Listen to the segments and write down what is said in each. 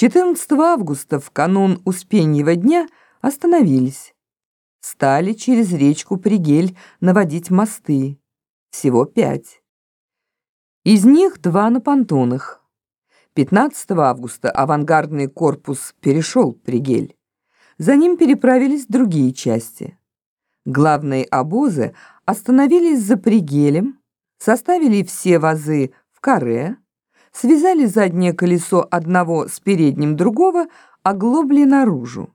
14 августа, в канун Успеньего дня, остановились. Стали через речку Пригель наводить мосты. Всего пять. Из них два на понтонах. 15 августа авангардный корпус перешел Пригель. За ним переправились другие части. Главные обозы остановились за Пригелем, составили все вазы в каре, связали заднее колесо одного с передним другого, оглобли наружу.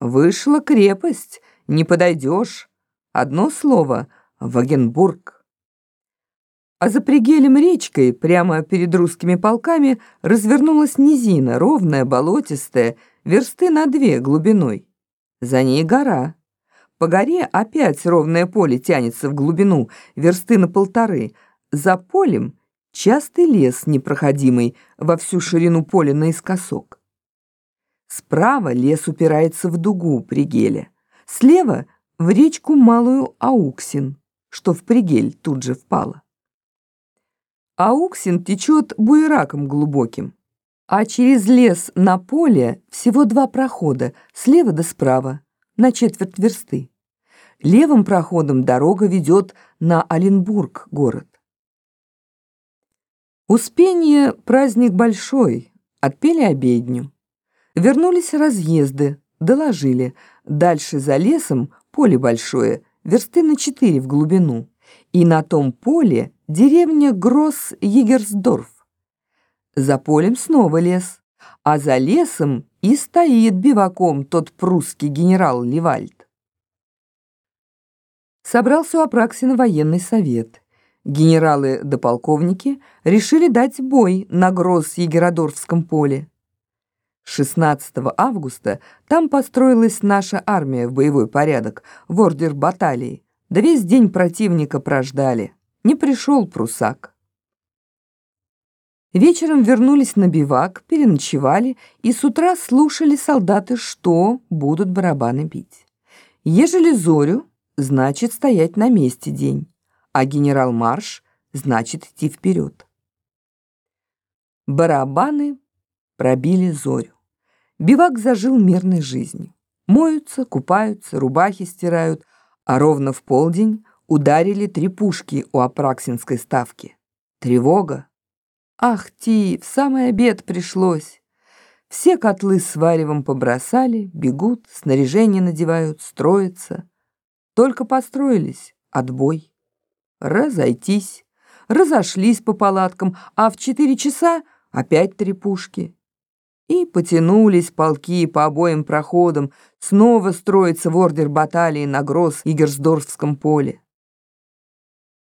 Вышла крепость, не подойдешь. Одно слово — Вагенбург. А за пригелем речкой, прямо перед русскими полками, развернулась низина, ровная, болотистая, версты на две глубиной. За ней гора. По горе опять ровное поле тянется в глубину, версты на полторы. За полем частый лес непроходимый, во всю ширину поля наискосок. Справа лес упирается в дугу Пригеля, слева — в речку Малую Ауксин, что в Пригель тут же впала. Ауксин течет буераком глубоким, а через лес на поле всего два прохода, слева да справа, на четверть версты. Левым проходом дорога ведет на Оленбург город. Успение — праздник большой, отпели обедню. Вернулись разъезды, доложили. Дальше за лесом поле большое, версты на четыре в глубину. И на том поле деревня Гросс-Егерсдорф. За полем снова лес, а за лесом и стоит биваком тот прусский генерал Левальд. Собрался у Апраксина военный совет. Генералы да полковники решили дать бой на Гросс-Егеродорфском поле. 16 августа там построилась наша армия в боевой порядок, в ордер баталии. Да весь день противника прождали. Не пришел прусак. Вечером вернулись на бивак, переночевали и с утра слушали солдаты, что будут барабаны бить. Ежели зорю, значит стоять на месте день, а генерал-марш значит идти вперед. Барабаны пробили зорю. Бивак зажил мирной жизнью. Моются, купаются, рубахи стирают, а ровно в полдень ударили три пушки у Апраксинской ставки. Тревога. Ах, ти, в самый обед пришлось. Все котлы с варевом побросали, бегут, снаряжение надевают, строятся. Только построились, отбой. Разойтись. Разошлись по палаткам, а в четыре часа опять три пушки. И потянулись полки по обоим проходам, снова строиться в ордер баталии на Гросс-Игерсдорфском поле.